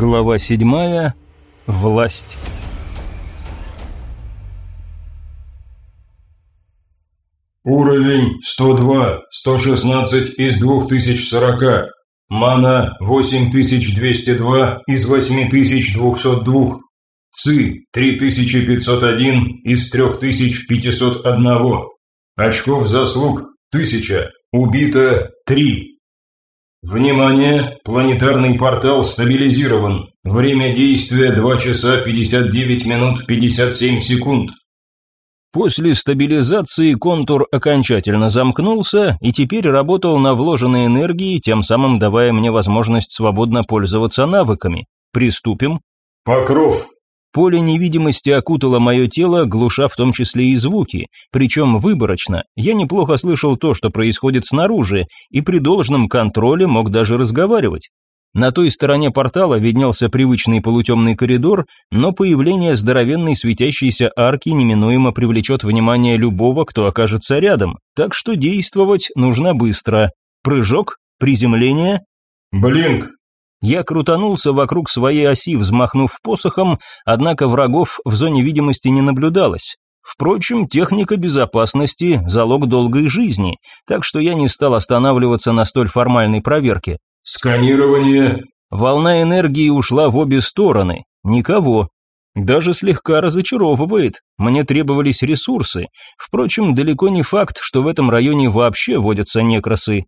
Глава седьмая. Власть. Уровень 102, 116 из 2040. Мана 8202 из 8202. ЦИ 3501 из 3501. Очков заслуг 1000. Убито 3. Внимание! Планетарный портал стабилизирован. Время действия 2 часа 59 минут 57 секунд. После стабилизации контур окончательно замкнулся и теперь работал на вложенной энергии, тем самым давая мне возможность свободно пользоваться навыками. Приступим. Покров. Поле невидимости окутало мое тело, глуша в том числе и звуки, причем выборочно. Я неплохо слышал то, что происходит снаружи, и при должном контроле мог даже разговаривать. На той стороне портала виднелся привычный полутемный коридор, но появление здоровенной светящейся арки неминуемо привлечет внимание любого, кто окажется рядом, так что действовать нужно быстро. Прыжок, приземление. Блинк, я крутанулся вокруг своей оси, взмахнув посохом, однако врагов в зоне видимости не наблюдалось. Впрочем, техника безопасности – залог долгой жизни, так что я не стал останавливаться на столь формальной проверке. Сканирование. Волна энергии ушла в обе стороны. Никого. Даже слегка разочаровывает. Мне требовались ресурсы. Впрочем, далеко не факт, что в этом районе вообще водятся некрасы.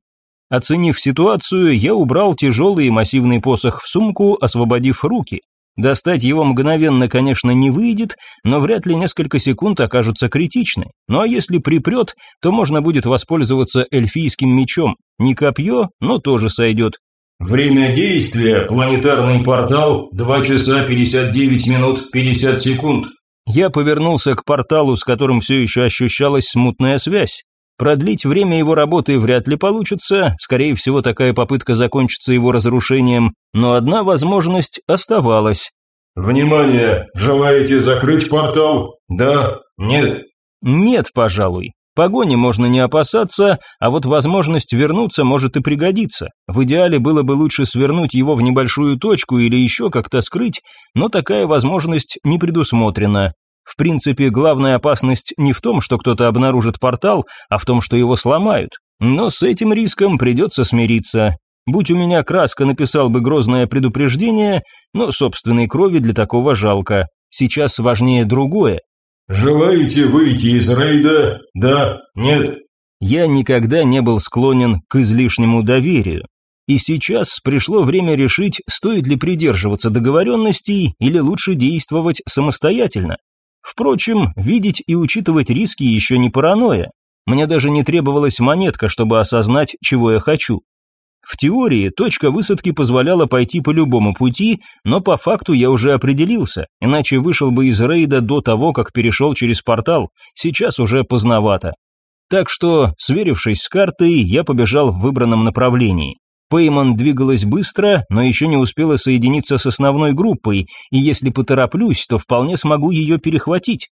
Оценив ситуацию, я убрал тяжелый и массивный посох в сумку, освободив руки. Достать его мгновенно, конечно, не выйдет, но вряд ли несколько секунд окажутся критичны. Ну а если припрет, то можно будет воспользоваться эльфийским мечом. Не копье, но тоже сойдет. Время действия, планетарный портал, 2 часа 59 минут 50 секунд. Я повернулся к порталу, с которым все еще ощущалась смутная связь. Продлить время его работы вряд ли получится, скорее всего, такая попытка закончится его разрушением, но одна возможность оставалась. «Внимание! Желаете закрыть портал? Да? Нет?» «Нет, пожалуй. Погони можно не опасаться, а вот возможность вернуться может и пригодиться. В идеале было бы лучше свернуть его в небольшую точку или еще как-то скрыть, но такая возможность не предусмотрена. В принципе, главная опасность не в том, что кто-то обнаружит портал, а в том, что его сломают. Но с этим риском придется смириться. Будь у меня краска, написал бы грозное предупреждение, но собственной крови для такого жалко. Сейчас важнее другое. «Желаете выйти из рейда? Да? Нет?» Я никогда не был склонен к излишнему доверию. И сейчас пришло время решить, стоит ли придерживаться договоренностей или лучше действовать самостоятельно. Впрочем, видеть и учитывать риски еще не паранойя. Мне даже не требовалась монетка, чтобы осознать, чего я хочу. В теории точка высадки позволяла пойти по любому пути, но по факту я уже определился, иначе вышел бы из рейда до того, как перешел через портал, сейчас уже поздновато. Так что, сверившись с картой, я побежал в выбранном направлении. Пейман двигалась быстро, но еще не успела соединиться с основной группой, и если потороплюсь, то вполне смогу ее перехватить.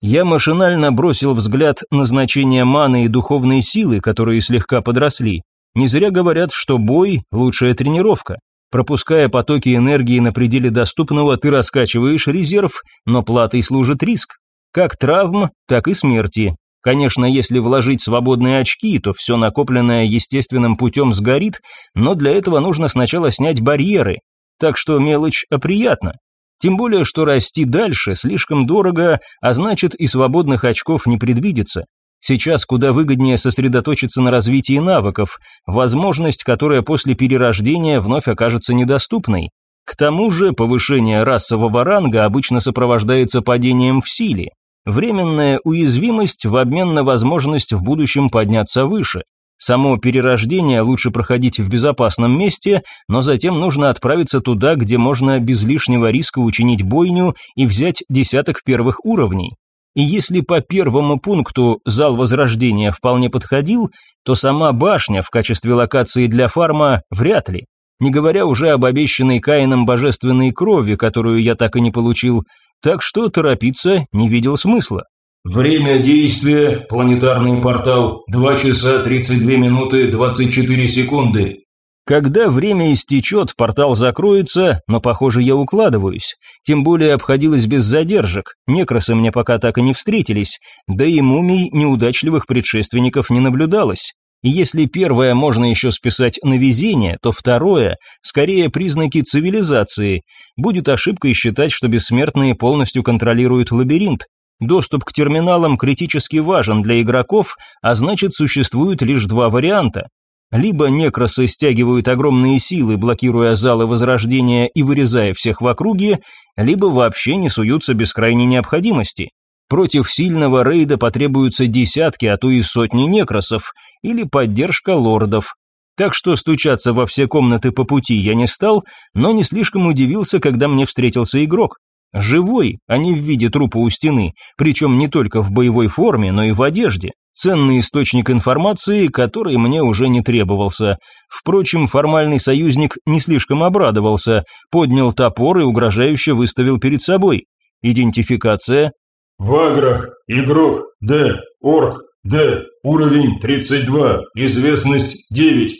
Я машинально бросил взгляд на значение маны и духовной силы, которые слегка подросли. Не зря говорят, что бой – лучшая тренировка. Пропуская потоки энергии на пределе доступного, ты раскачиваешь резерв, но платой служит риск. Как травм, так и смерти. Конечно, если вложить свободные очки, то все накопленное естественным путем сгорит, но для этого нужно сначала снять барьеры. Так что мелочь, а. Тем более, что расти дальше слишком дорого, а значит и свободных очков не предвидится. Сейчас куда выгоднее сосредоточиться на развитии навыков, возможность, которая после перерождения вновь окажется недоступной. К тому же повышение расового ранга обычно сопровождается падением в силе, Временная уязвимость в обмен на возможность в будущем подняться выше. Само перерождение лучше проходить в безопасном месте, но затем нужно отправиться туда, где можно без лишнего риска учинить бойню и взять десяток первых уровней. И если по первому пункту зал возрождения вполне подходил, то сама башня в качестве локации для фарма вряд ли. Не говоря уже об обещанной Каином божественной крови, которую я так и не получил, так что торопиться не видел смысла. Время действия, планетарный портал, 2 часа 32 минуты 24 секунды. Когда время истечет, портал закроется, но, похоже, я укладываюсь. Тем более обходилось без задержек. Некросы мне пока так и не встретились, да и мумий неудачливых предшественников не наблюдалось. Если первое можно еще списать на везение, то второе – скорее признаки цивилизации. Будет ошибкой считать, что бессмертные полностью контролируют лабиринт. Доступ к терминалам критически важен для игроков, а значит существует лишь два варианта. Либо некросы стягивают огромные силы, блокируя залы возрождения и вырезая всех в округе, либо вообще не суются без крайней необходимости. Против сильного рейда потребуются десятки, а то и сотни некросов, или поддержка лордов. Так что стучаться во все комнаты по пути я не стал, но не слишком удивился, когда мне встретился игрок. Живой, а не в виде трупа у стены, причем не только в боевой форме, но и в одежде. Ценный источник информации, который мне уже не требовался. Впрочем, формальный союзник не слишком обрадовался, поднял топор и угрожающе выставил перед собой. Идентификация. Ваграх, игрок, Д, орк, Д, уровень 32, известность 9.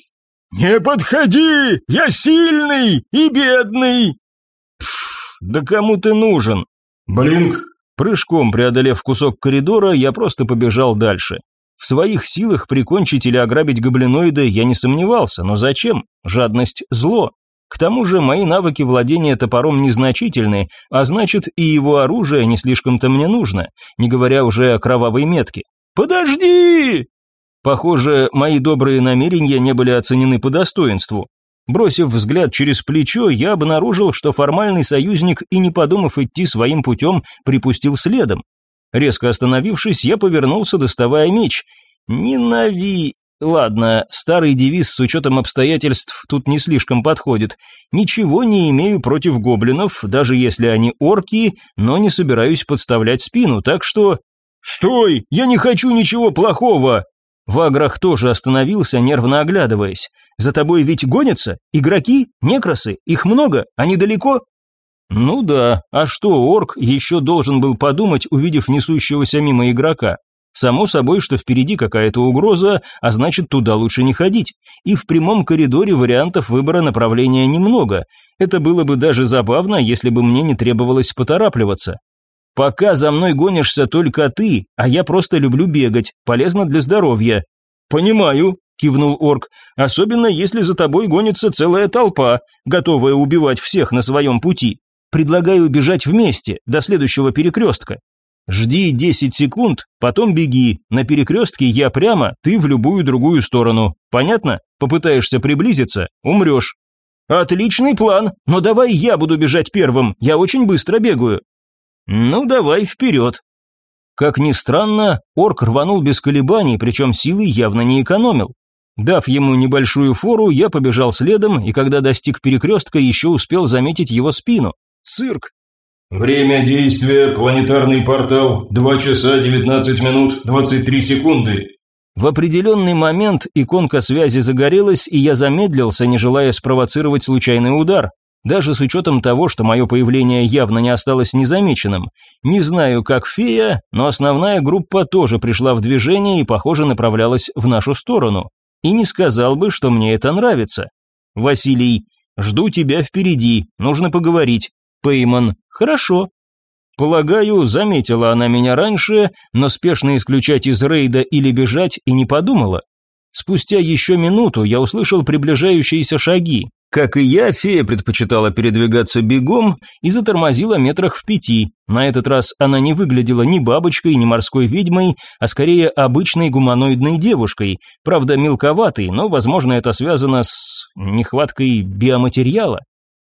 «Не подходи! Я сильный и бедный!» Пф, да кому ты нужен? Блинк, Прыжком преодолев кусок коридора, я просто побежал дальше. В своих силах прикончить или ограбить гоблиноида я не сомневался, но зачем? Жадность – зло. К тому же мои навыки владения топором незначительны, а значит и его оружие не слишком-то мне нужно, не говоря уже о кровавой метке. «Подожди!» Похоже, мои добрые намерения не были оценены по достоинству. Бросив взгляд через плечо, я обнаружил, что формальный союзник и не подумав идти своим путем, припустил следом. Резко остановившись, я повернулся, доставая меч. «Ненави...» Ладно, старый девиз с учетом обстоятельств тут не слишком подходит. Ничего не имею против гоблинов, даже если они орки, но не собираюсь подставлять спину, так что... «Стой! Я не хочу ничего плохого!» Ваграх тоже остановился, нервно оглядываясь. «За тобой ведь гонятся? Игроки? Некросы? Их много? Они далеко?» Ну да, а что орк еще должен был подумать, увидев несущегося мимо игрока? Само собой, что впереди какая-то угроза, а значит туда лучше не ходить. И в прямом коридоре вариантов выбора направления немного. Это было бы даже забавно, если бы мне не требовалось поторапливаться. Пока за мной гонишься только ты, а я просто люблю бегать, полезно для здоровья. Понимаю, кивнул орк. Особенно если за тобой гонится целая толпа, готовая убивать всех на своем пути. Предлагаю бежать вместе до следующего перекрестка. Жди 10 секунд, потом беги. На перекрестке я прямо, ты в любую другую сторону. Понятно? Попытаешься приблизиться, умрешь. Отличный план, но давай я буду бежать первым. Я очень быстро бегаю. «Ну, давай вперед!» Как ни странно, орк рванул без колебаний, причем силы явно не экономил. Дав ему небольшую фору, я побежал следом, и когда достиг перекрестка, еще успел заметить его спину. Цирк. Время действия планетарный портал 2 часа 19 минут 23 секунды. В определенный момент иконка связи загорелась, и я замедлился, не желая спровоцировать случайный удар даже с учетом того, что мое появление явно не осталось незамеченным. Не знаю, как фея, но основная группа тоже пришла в движение и, похоже, направлялась в нашу сторону. И не сказал бы, что мне это нравится. Василий, жду тебя впереди, нужно поговорить. Пейман, хорошо. Полагаю, заметила она меня раньше, но спешно исключать из рейда или бежать и не подумала. Спустя еще минуту я услышал приближающиеся шаги. Как и я, фея предпочитала передвигаться бегом и затормозила метрах в пяти. На этот раз она не выглядела ни бабочкой, ни морской ведьмой, а скорее обычной гуманоидной девушкой, правда мелковатой, но, возможно, это связано с нехваткой биоматериала.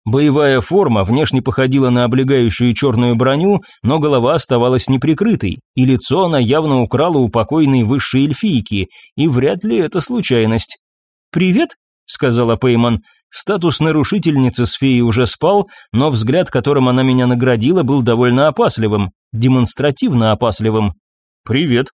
Боевая форма внешне походила на облегающую черную броню, но голова оставалась неприкрытой, и лицо она явно украла у покойной высшей эльфийки, и вряд ли это случайность. «Привет», — сказала Пейман, — Статус нарушительницы с феей уже спал, но взгляд, которым она меня наградила, был довольно опасливым, демонстративно опасливым. «Привет».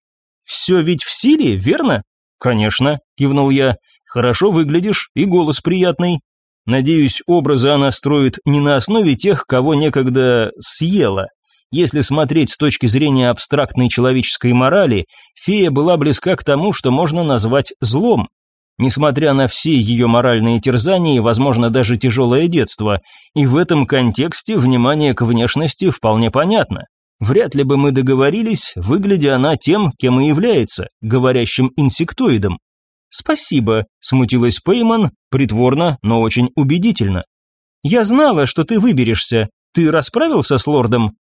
«Все ведь в силе, верно?» «Конечно», – кивнул я. «Хорошо выглядишь и голос приятный. Надеюсь, образы она строит не на основе тех, кого некогда съела. Если смотреть с точки зрения абстрактной человеческой морали, фея была близка к тому, что можно назвать злом. несмотря на все ее моральные терзания и, возможно, даже тяжелое детство, и в этом контексте внимание к внешности вполне понятно. Вряд ли бы мы договорились, выглядя она тем, кем и является, говорящим инсектоидом. «Спасибо», – смутилась Пейман, притворно, но очень убедительно. «Я знала, что ты выберешься. Ты расправился с лордом?»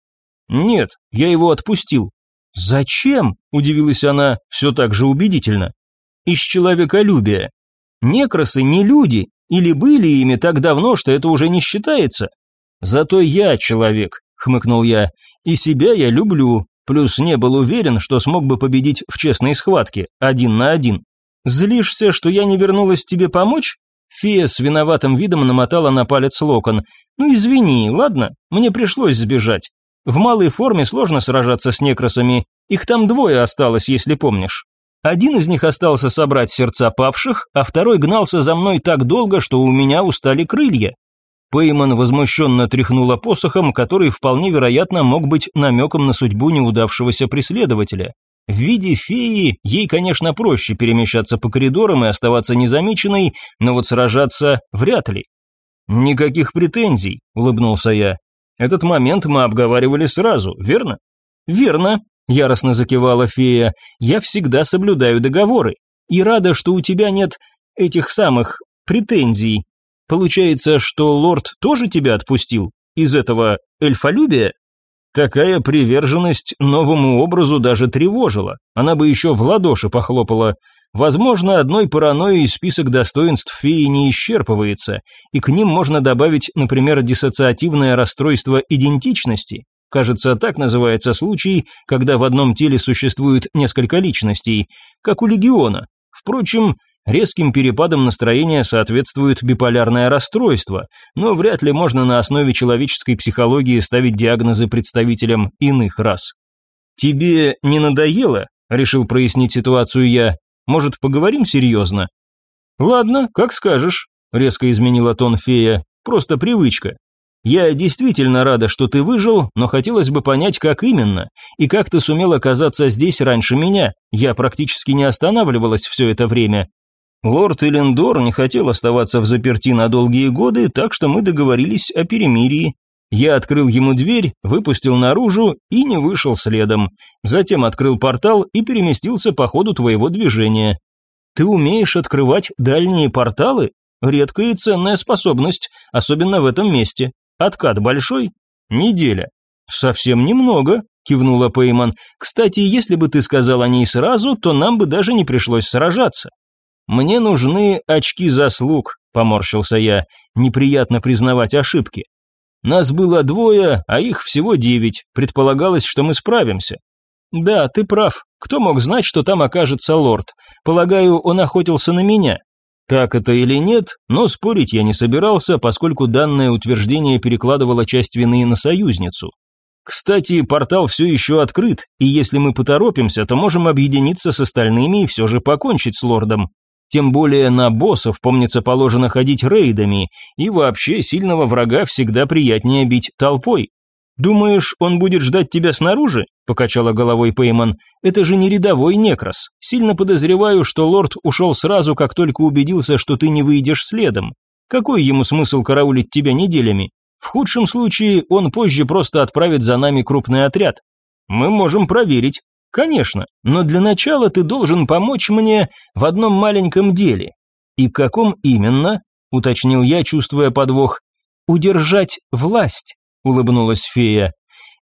«Нет, я его отпустил». «Зачем?» – удивилась она, все так же убедительно. «Из человеколюбия. Некросы не люди, или были ими так давно, что это уже не считается. Зато я человек, хмыкнул я, и себя я люблю, плюс не был уверен, что смог бы победить в честной схватке, один на один. Злишься, что я не вернулась тебе помочь? Фея с виноватым видом намотала на палец локон. Ну извини, ладно, мне пришлось сбежать. В малой форме сложно сражаться с некросами, их там двое осталось, если помнишь. Один из них остался собрать сердца павших, а второй гнался за мной так долго, что у меня устали крылья. Пейман возмущенно тряхнула посохом, который вполне вероятно мог быть намеком на судьбу неудавшегося преследователя. В виде феи ей, конечно, проще перемещаться по коридорам и оставаться незамеченной, но вот сражаться вряд ли. «Никаких претензий», – улыбнулся я. «Этот момент мы обговаривали сразу, верно?» «Верно», – яростно закивала фея. «Я всегда соблюдаю договоры. И рада, что у тебя нет этих самых претензий. Получается, что лорд тоже тебя отпустил? Из этого эльфолюбия? Такая приверженность новому образу даже тревожила. Она бы еще в ладоши похлопала. Возможно, одной паранойей список достоинств феи не исчерпывается, и к ним можно добавить, например, диссоциативное расстройство идентичности. Кажется, так называется случай, когда в одном теле существует несколько личностей, как у легиона. Впрочем, Резким перепадом настроения соответствует биполярное расстройство, но вряд ли можно на основе человеческой психологии ставить диагнозы представителям иных рас. «Тебе не надоело?» – решил прояснить ситуацию я. «Может, поговорим серьезно?» «Ладно, как скажешь», – резко изменила тон фея. «Просто привычка. Я действительно рада, что ты выжил, но хотелось бы понять, как именно, и как ты сумел оказаться здесь раньше меня. Я практически не останавливалась все это время. Лорд Элендор не хотел оставаться в заперти на долгие годы, так что мы договорились о перемирии. Я открыл ему дверь, выпустил наружу и не вышел следом. Затем открыл портал и переместился по ходу твоего движения. Ты умеешь открывать дальние порталы? Редкая и ценная способность, особенно в этом месте. Откат большой? Неделя. Совсем немного, кивнула Пейман. Кстати, если бы ты сказал о ней сразу, то нам бы даже не пришлось сражаться. «Мне нужны очки заслуг», – поморщился я, неприятно признавать ошибки. «Нас было двое, а их всего девять, предполагалось, что мы справимся». «Да, ты прав. Кто мог знать, что там окажется лорд? Полагаю, он охотился на меня». Так это или нет, но спорить я не собирался, поскольку данное утверждение перекладывало часть вины на союзницу. Кстати, портал все еще открыт, и если мы поторопимся, то можем объединиться с остальными и все же покончить с лордом. Тем более на боссов, помнится, положено ходить рейдами, и вообще сильного врага всегда приятнее бить толпой. «Думаешь, он будет ждать тебя снаружи?» – покачала головой Пейман. «Это же не рядовой некрос. Сильно подозреваю, что лорд ушел сразу, как только убедился, что ты не выйдешь следом. Какой ему смысл караулить тебя неделями? В худшем случае он позже просто отправит за нами крупный отряд. Мы можем проверить. Конечно, но для начала ты должен помочь мне в одном маленьком деле. И каком именно? уточнил я, чувствуя подвох. Удержать власть, улыбнулась фея.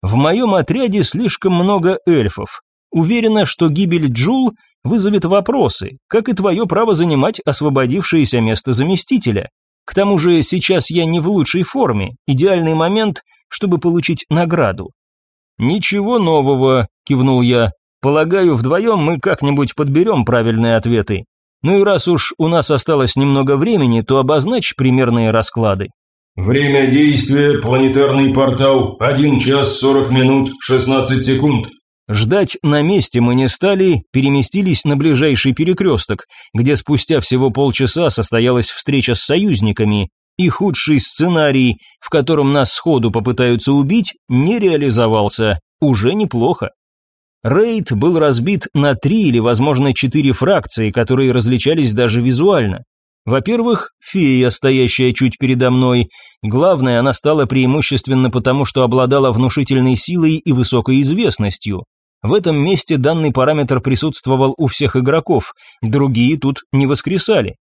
В моем отряде слишком много эльфов. Уверена, что гибель Джул вызовет вопросы, как и твое право занимать освободившееся место заместителя. К тому же сейчас я не в лучшей форме, идеальный момент, чтобы получить награду. «Ничего нового», – кивнул я. Полагаю, вдвоем мы как-нибудь подберем правильные ответы. Ну и раз уж у нас осталось немного времени, то обозначь примерные расклады. Время действия планетарный портал 1 час 40 минут 16 секунд. Ждать на месте мы не стали, переместились на ближайший перекресток, где спустя всего полчаса состоялась встреча с союзниками, и худший сценарий, в котором нас сходу попытаются убить, не реализовался. Уже неплохо. Рейд был разбит на три или, возможно, четыре фракции, которые различались даже визуально. Во-первых, фея, стоящая чуть передо мной. Главное, она стала преимущественно потому, что обладала внушительной силой и высокой известностью. В этом месте данный параметр присутствовал у всех игроков, другие тут не воскресали.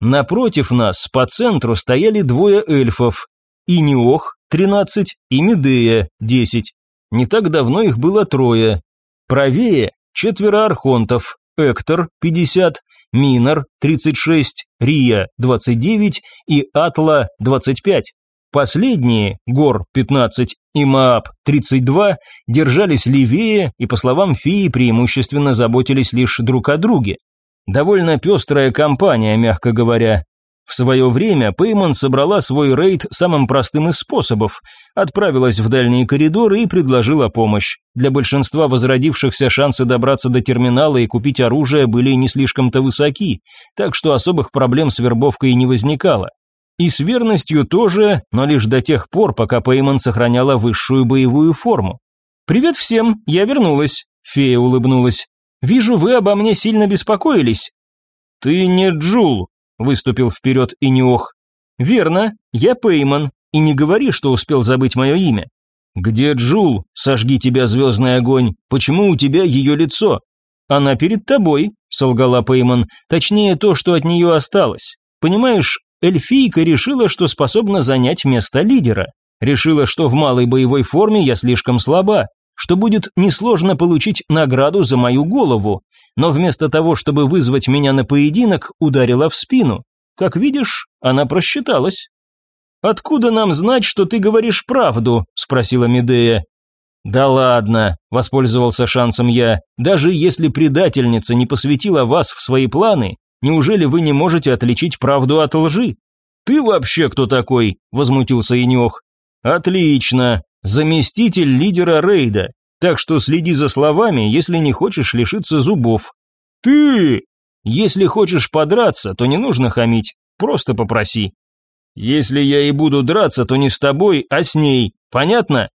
Напротив нас, по центру, стояли двое эльфов. Иниох, 13, и Медея, 10. Не так давно их было трое. Правее – четверо архонтов, Эктор, 50, Минор, 36, Рия, 29 и Атла, 25. Последние, Гор 15 и Мааб 32, держались левее и, по словам Фии, преимущественно заботились лишь друг о друге. Довольно пестрая компания, мягко говоря. В свое время Пейман собрала свой рейд самым простым из способов, отправилась в дальние коридоры и предложила помощь. Для большинства возродившихся шансы добраться до терминала и купить оружие были не слишком-то высоки, так что особых проблем с вербовкой не возникало. И с верностью тоже, но лишь до тех пор, пока Пейман сохраняла высшую боевую форму. «Привет всем, я вернулась», – фея улыбнулась. «Вижу, вы обо мне сильно беспокоились». «Ты не Джул», – выступил вперед Иниох. «Верно, я Пейман, и не говори, что успел забыть мое имя». «Где Джул? Сожги тебя, звездный огонь. Почему у тебя ее лицо?» «Она перед тобой», – солгала Пейман. «Точнее, то, что от нее осталось. Понимаешь, эльфийка решила, что способна занять место лидера. Решила, что в малой боевой форме я слишком слаба, что будет несложно получить награду за мою голову, но вместо того, чтобы вызвать меня на поединок, ударила в спину. Как видишь, она просчиталась. «Откуда нам знать, что ты говоришь правду?» – спросила Медея. «Да ладно», – воспользовался шансом я, – «даже если предательница не посвятила вас в свои планы, Неужели вы не можете отличить правду от лжи? Ты вообще кто такой? возмутился Инёх. Отлично. Заместитель лидера рейда. Так что следи за словами, если не хочешь лишиться зубов. Ты! Если хочешь подраться, то не нужно хамить. Просто попроси. Если я и буду драться, то не с тобой, а с ней. Понятно?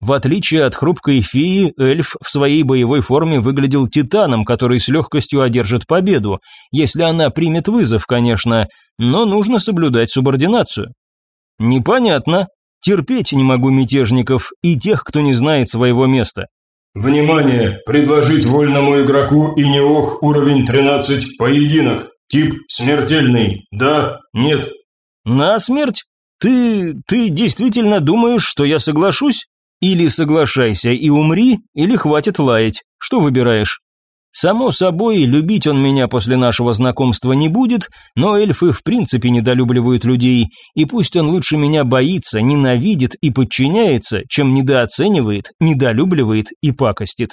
В отличие от хрупкой феи, эльф в своей боевой форме выглядел титаном, который с легкостью одержит победу, если она примет вызов, конечно, но нужно соблюдать субординацию. Непонятно. Терпеть не могу мятежников и тех, кто не знает своего места. Внимание! Предложить вольному игроку и неох уровень 13 поединок. Тип смертельный. Да, нет. На смерть? Ты... ты действительно думаешь, что я соглашусь? Или соглашайся и умри, или хватит лаять. Что выбираешь? Само собой, любить он меня после нашего знакомства не будет, но эльфы в принципе недолюбливают людей, и пусть он лучше меня боится, ненавидит и подчиняется, чем недооценивает, недолюбливает и пакостит.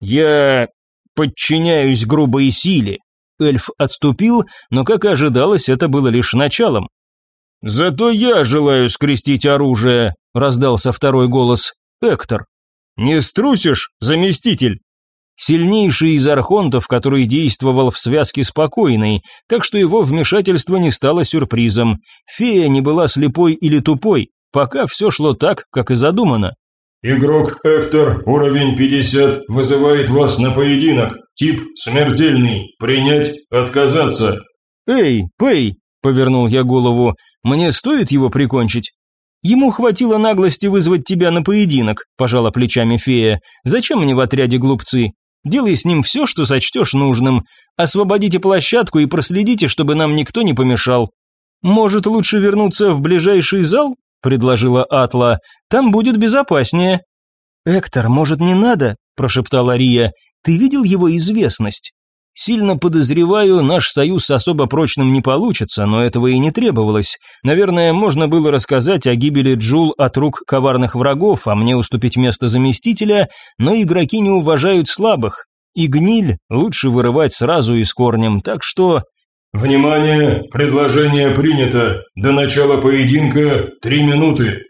Я подчиняюсь грубой силе. Эльф отступил, но, как и ожидалось, это было лишь началом. «Зато я желаю скрестить оружие», – раздался второй голос. «Эктор». «Не струсишь, заместитель?» Сильнейший из архонтов, который действовал в связке спокойной, так что его вмешательство не стало сюрпризом. Фея не была слепой или тупой, пока все шло так, как и задумано. «Игрок Эктор, уровень 50, вызывает вас на поединок. Тип смертельный. Принять, отказаться». «Эй, Пэй!» – повернул я голову. Мне стоит его прикончить? Ему хватило наглости вызвать тебя на поединок, пожала плечами фея. Зачем мне в отряде глупцы? Делай с ним все, что сочтешь нужным. Освободите площадку и проследите, чтобы нам никто не помешал. Может, лучше вернуться в ближайший зал? предложила Атла. Там будет безопаснее. Эктор, может, не надо? прошептала Рия. Ты видел его известность? Сильно подозреваю, наш союз особо прочным не получится, но этого и не требовалось. Наверное, можно было рассказать о гибели Джул от рук коварных врагов, а мне уступить место заместителя, но игроки не уважают слабых. И гниль лучше вырывать сразу и с корнем, так что... «Внимание! Предложение принято! До начала поединка три минуты!»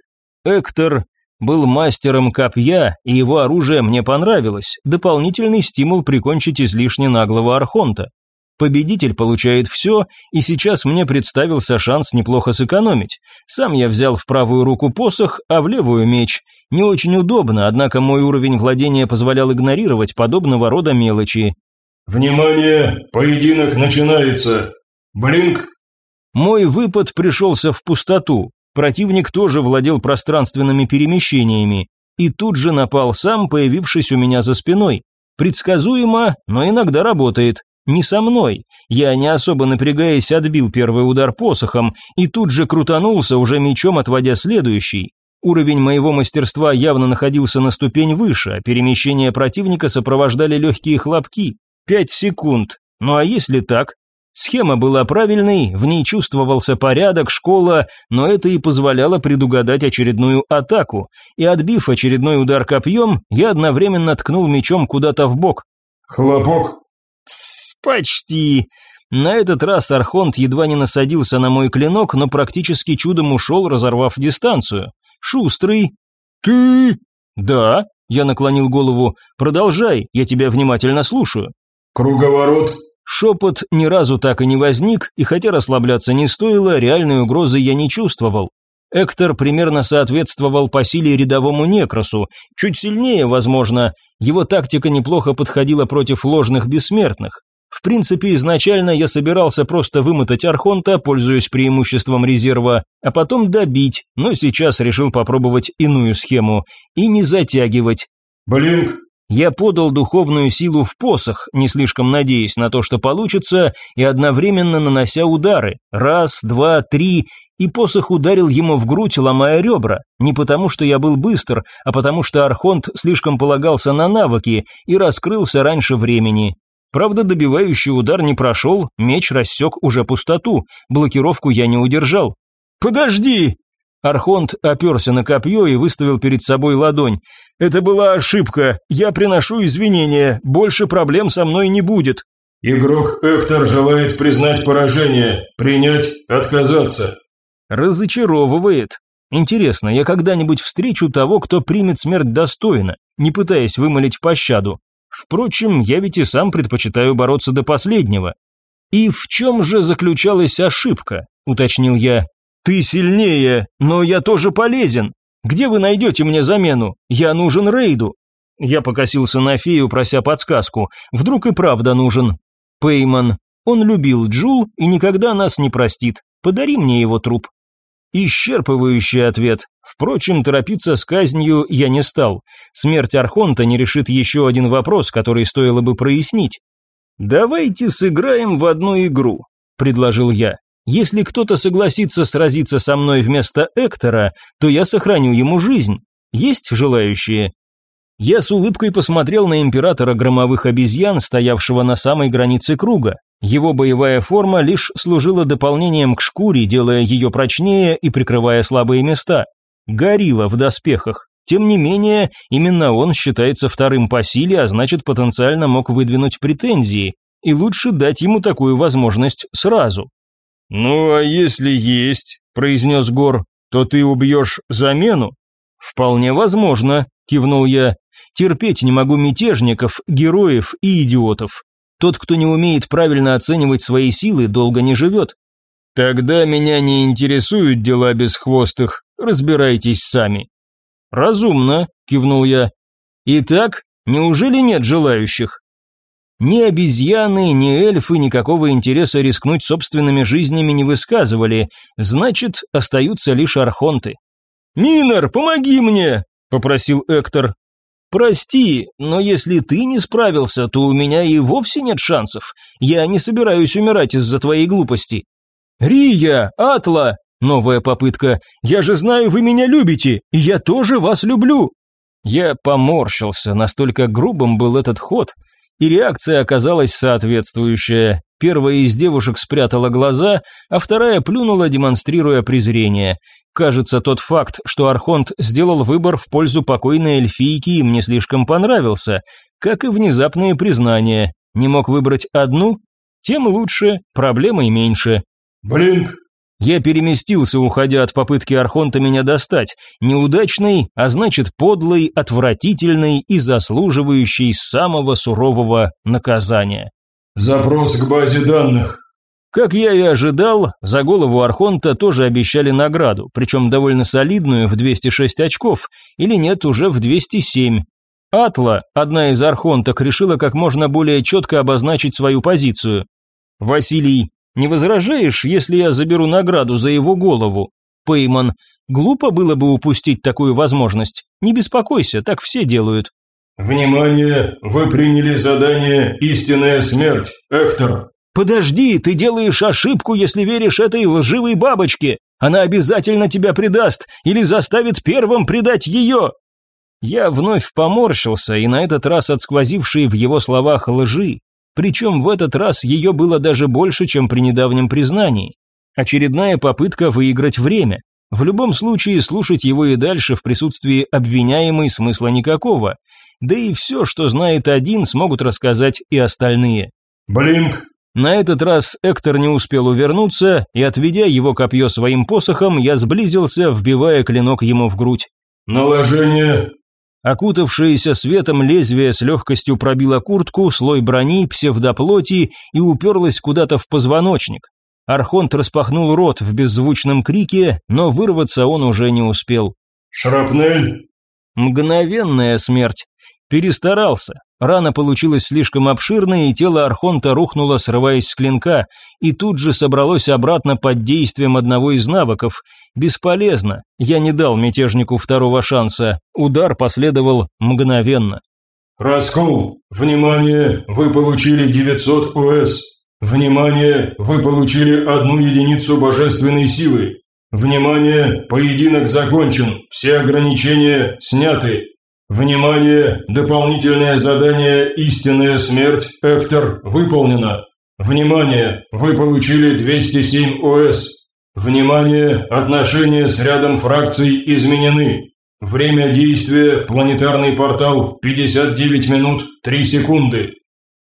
Эктор был мастером копья, и его оружие мне понравилось, дополнительный стимул прикончить излишне наглого архонта. Победитель получает все, и сейчас мне представился шанс неплохо сэкономить. Сам я взял в правую руку посох, а в левую меч. Не очень удобно, однако мой уровень владения позволял игнорировать подобного рода мелочи. «Внимание! Поединок начинается! Блинк!» Мой выпад пришелся в пустоту. Противник тоже владел пространственными перемещениями. И тут же напал сам, появившись у меня за спиной. Предсказуемо, но иногда работает. Не со мной. Я, не особо напрягаясь, отбил первый удар посохом и тут же крутанулся, уже мечом отводя следующий. Уровень моего мастерства явно находился на ступень выше, а перемещение противника сопровождали легкие хлопки. Пять секунд. Ну а если так? Схема была правильной, в ней чувствовался порядок, школа, но это и позволяло предугадать очередную атаку. И отбив очередной удар копьем, я одновременно ткнул мечом куда-то в бок. «Хлопок!» Тс, почти. На этот раз Архонт едва не насадился на мой клинок, но практически чудом ушел, разорвав дистанцию. Шустрый. «Ты?» «Да», я наклонил голову. «Продолжай, я тебя внимательно слушаю». «Круговорот». Шепот ни разу так и не возник, и хотя расслабляться не стоило, реальной угрозы я не чувствовал. Эктор примерно соответствовал по силе рядовому некросу, чуть сильнее, возможно. Его тактика неплохо подходила против ложных бессмертных. В принципе, изначально я собирался просто вымотать Архонта, пользуясь преимуществом резерва, а потом добить, но сейчас решил попробовать иную схему и не затягивать. «Блинк, я подал духовную силу в посох, не слишком надеясь на то, что получится, и одновременно нанося удары. Раз, два, три, и посох ударил ему в грудь, ломая ребра. Не потому, что я был быстр, а потому, что Архонт слишком полагался на навыки и раскрылся раньше времени. Правда, добивающий удар не прошел, меч рассек уже пустоту, блокировку я не удержал. «Подожди!» Архонт оперся на копье и выставил перед собой ладонь. «Это была ошибка. Я приношу извинения. Больше проблем со мной не будет». Игрок Эктор желает признать поражение, принять, отказаться. Разочаровывает. Интересно, я когда-нибудь встречу того, кто примет смерть достойно, не пытаясь вымолить пощаду. Впрочем, я ведь и сам предпочитаю бороться до последнего. И в чем же заключалась ошибка, уточнил я. «Ты сильнее, но я тоже полезен. Где вы найдете мне замену? Я нужен рейду». Я покосился на фею, прося подсказку. Вдруг и правда нужен. Пейман. Он любил Джул и никогда нас не простит. Подари мне его труп. Исчерпывающий ответ. Впрочем, торопиться с казнью я не стал. Смерть Архонта не решит еще один вопрос, который стоило бы прояснить. «Давайте сыграем в одну игру», – предложил я. Если кто-то согласится сразиться со мной вместо Эктора, то я сохраню ему жизнь. Есть желающие?» Я с улыбкой посмотрел на императора громовых обезьян, стоявшего на самой границе круга. Его боевая форма лишь служила дополнением к шкуре, делая ее прочнее и прикрывая слабые места. Горилла в доспехах. Тем не менее, именно он считается вторым по силе, а значит потенциально мог выдвинуть претензии. И лучше дать ему такую возможность сразу. «Ну, а если есть», – произнес Гор, – «то ты убьешь замену?» «Вполне возможно», – кивнул я. «Терпеть не могу мятежников, героев и идиотов. Тот, кто не умеет правильно оценивать свои силы, долго не живет». «Тогда меня не интересуют дела бесхвостых, разбирайтесь сами». «Разумно», – кивнул я. «Итак, неужели нет желающих?» Ни обезьяны, ни эльфы никакого интереса рискнуть собственными жизнями не высказывали, значит, остаются лишь архонты. «Минор, помоги мне!» – попросил Эктор. «Прости, но если ты не справился, то у меня и вовсе нет шансов. Я не собираюсь умирать из-за твоей глупости». «Рия, Атла!» – новая попытка. «Я же знаю, вы меня любите, я тоже вас люблю!» Я поморщился, настолько грубым был этот ход – и реакция оказалась соответствующая. Первая из девушек спрятала глаза, а вторая плюнула, демонстрируя презрение. Кажется, тот факт, что Архонт сделал выбор в пользу покойной эльфийки, им не слишком понравился, как и внезапные признания. Не мог выбрать одну? Тем лучше, проблемой меньше. «Блинк, я переместился, уходя от попытки Архонта меня достать, неудачный, а значит подлый, отвратительный и заслуживающий самого сурового наказания. Запрос к базе данных. Как я и ожидал, за голову Архонта тоже обещали награду, причем довольно солидную в 206 очков, или нет, уже в 207. Атла, одна из архонток, решила как можно более четко обозначить свою позицию. «Василий, не возражаешь, если я заберу награду за его голову?» Пейман, глупо было бы упустить такую возможность. Не беспокойся, так все делают. «Внимание! Вы приняли задание «Истинная смерть», Эктор!» «Подожди, ты делаешь ошибку, если веришь этой лживой бабочке. Она обязательно тебя предаст или заставит первым предать ее». Я вновь поморщился, и на этот раз от сквозившей в его словах лжи. Причем в этот раз ее было даже больше, чем при недавнем признании. Очередная попытка выиграть время. В любом случае, слушать его и дальше в присутствии обвиняемой смысла никакого. Да и все, что знает один, смогут рассказать и остальные. «Блинк, на этот раз Эктор не успел увернуться, и, отведя его копье своим посохом, я сблизился, вбивая клинок ему в грудь. «Наложение!» Окутавшееся светом лезвие с легкостью пробило куртку, слой брони, псевдоплоти и уперлось куда-то в позвоночник. Архонт распахнул рот в беззвучном крике, но вырваться он уже не успел. «Шрапнель!» Мгновенная смерть. Перестарался. Рана получилась слишком обширной, и тело Архонта рухнуло, срываясь с клинка, и тут же собралось обратно под действием одного из навыков. Бесполезно. Я не дал мятежнику второго шанса. Удар последовал мгновенно. «Раскол! Внимание! Вы получили 900 ОС! Внимание! Вы получили одну единицу божественной силы! Внимание! Поединок закончен! Все ограничения сняты! Внимание! Дополнительное задание «Истинная смерть» Эктор выполнено. Внимание! Вы получили 207 ОС. Внимание! Отношения с рядом фракций изменены. Время действия планетарный портал 59 минут 3 секунды.